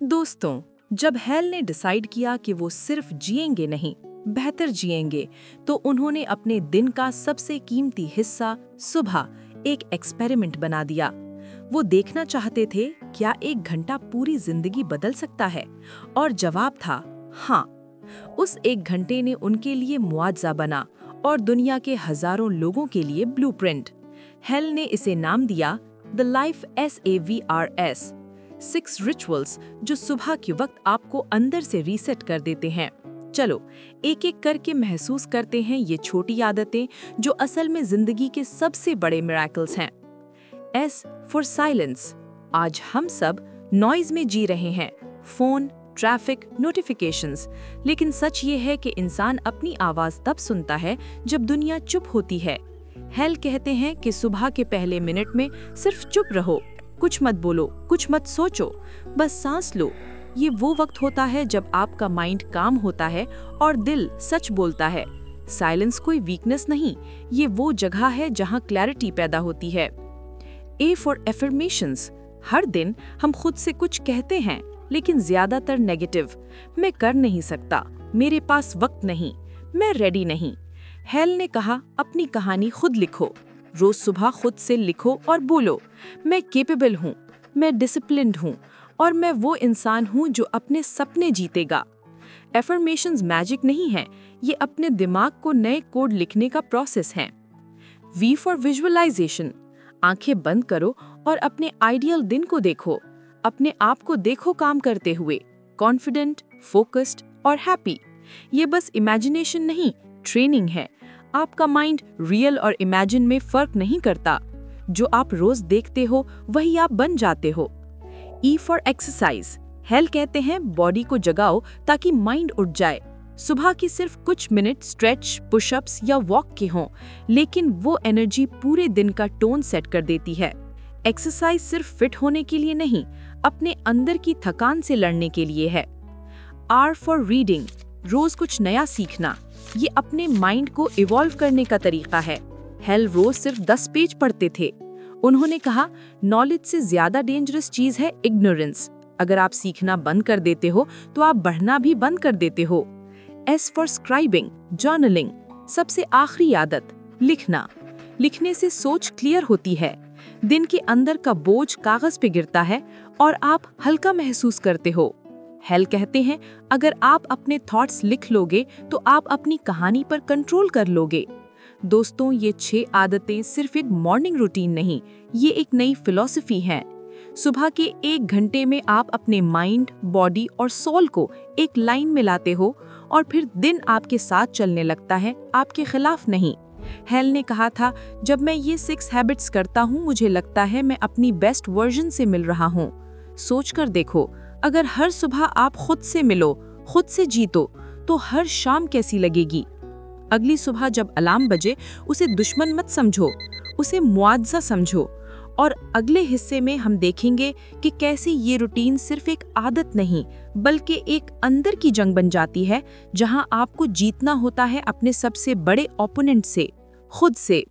दोस्तों, जब हेल ने डिसाइड किया कि वो सिर्फ़ जिएँगे नहीं, बेहतर जिएँगे तो उन्होंने अपने दिन का सबसे कीमती हिस्सा, सुबह, एक एक्सपेरिमेंट बना दिया। वो देखना चाहते थे, क्या एक घंटा पूरी ज़िंदगी बदल सकता है? और जवाब था हाँ। उस एक घंटे ने उनके लिए मुआवजा बना और दुनिया के हज़ारों लोगों के लिए ब्लूप्रिंट। हेल ने इसे नाम दिया, the life S A V R S six rituals जो सुबह के वक्त आपको अंदर से रीसेट कर देते हैं। चलो एक एक करके महसूस करते हैं ये छोटी आदतें जो असल में ज़िंदगी के सबसे बड़े मिराकल्स हैं। एस फॉर साइलेंस आज हम सब नॉइज़ में जी रहे हैं। फ़ोन ट्रैफ़िक नोटिफिकेशंस लेकिन सच ये है कि इंसान अपनी आवाज़ तब सुनता है जब दुनिया चुप होती है। हेल कहते हैं कि सुबह के पहले मिनट में सिर्फ़ चुप रहो। कुछ मत बोलो, कुछ मत सोचो। बस सांस लो। ये वो वक्त होता है जब आपका माइंड काम होता है और दिल सच बोलता है। साइलेंस कोई वीकनेस नहीं। ये वो जगह है जहाँ क्लैरिटी पैदा होती है। ए फॉर एफर्मेशंस हर दिन हम खुद से कुछ कहते हैं, लेकिन ज़्यादातर नेगेटिव मैं कर नहीं सकता। मेरे पास वक्त नहीं। मैं रेडी नहीं। हेल ने कहा, अपनी कहानी खुद लिखो। रोज सुबह खुद से लिखो और बोलो, मैं केपेबल हूँ, मैं डिसिप्लिन हूँ और मैं वो इंसान हूँ जो अपने सपने जीतेगा। एफर्मेशन मैजिक नहीं है, ये अपने दिमाग को नए कोड लिखने का प्रोसेस है। वी फॉर विजुअलाइजेशन आँखें बंद करो और अपने आइडियल दिन को देखो, अपने आप को देखो काम करते हुए कॉन्फिडेंट फोकस्ड और हैप्पी ये बस इमेजिनेशन नहीं ट्रेनिंग है। आपका माइंड रियल और इमेजिन में फ़र्क नहीं करता। जो आप रोज देखते हो, वही आप बन जाते हो। ई फॉर एक्सरसाइज हेल कहते हैं बॉडी को जगाओ ताकि माइंड उठ जाए। सुबह की सिर्फ़ कुछ मिनट स्ट्रेच पुशअप्स या वॉक के हों, लेकिन वो एनर्जी पूरे दिन का टोन सेट कर देती है। एक्सरसाइज सिर्फ़ फिट होने के लिए नहीं, अपने अंदर की थकान से लड़ने के लिए है। आर फॉर रीडिंग रोज कुछ नया सीखना। ये अपने माइंड को इवॉल्व करने का तरीका है। हेल रोज सिर्फ़ दस पेज पढ़ते थे। उन्होंने कहा नॉलेज से ज़्यादा डेंजरस चीज़ है इग्नोरेंस अगर आप सीखना बंद कर देते हो तो आप बढ़ना भी बंद कर देते हो। एस फॉर स्क्राइबिंग जर्नलिंग सबसे आखिरी आदत, लिखना। लिखने से सोच क्लियर होती है। दिन के अंदर का बोझ कागज़ पे गिरता है और आप हल्का महसूस करते हो। हेल कहते हैं, अगर आप अपने थॉट्स लिख लोगे तो आप अपनी कहानी पर कंट्रोल कर लोगे। दोस्तों, ये छह आदतें सिर्फ़ एक मॉर्निंग रूटीन नहीं, ये एक नई फिलॉसफी है। सुबह के एक घंटे में आप अपने माइंड बॉडी और सोल को एक लाइन में लाते हो और फिर दिन आपके साथ चलने लगता है, आपके खिलाफ नहीं। हेल ने कहा था, जब मैं ये सिक्स हैबिट्स करता हूँ, मुझे लगता है मैं अपनी बेस्ट वर्जन से मिल रहा हूँ। सोच कर देखो अगर हर सुबह आप खुद से मिलो, खुद से जीतो तो हर शाम कैसी लगेगी? अगली सुबह जब अलार्म बजे, उसे दुश्मन मत समझो, उसे मुआवजा समझो। और अगले हिस्से में हम देखेंगे कि कैसे ये रूटीन सिर्फ़ एक आदत नहीं, बल्कि एक अंदर की जंग बन जाती है, जहाँ आपको जीतना होता है अपने सबसे बड़े ओपोनेंट से, खुद से।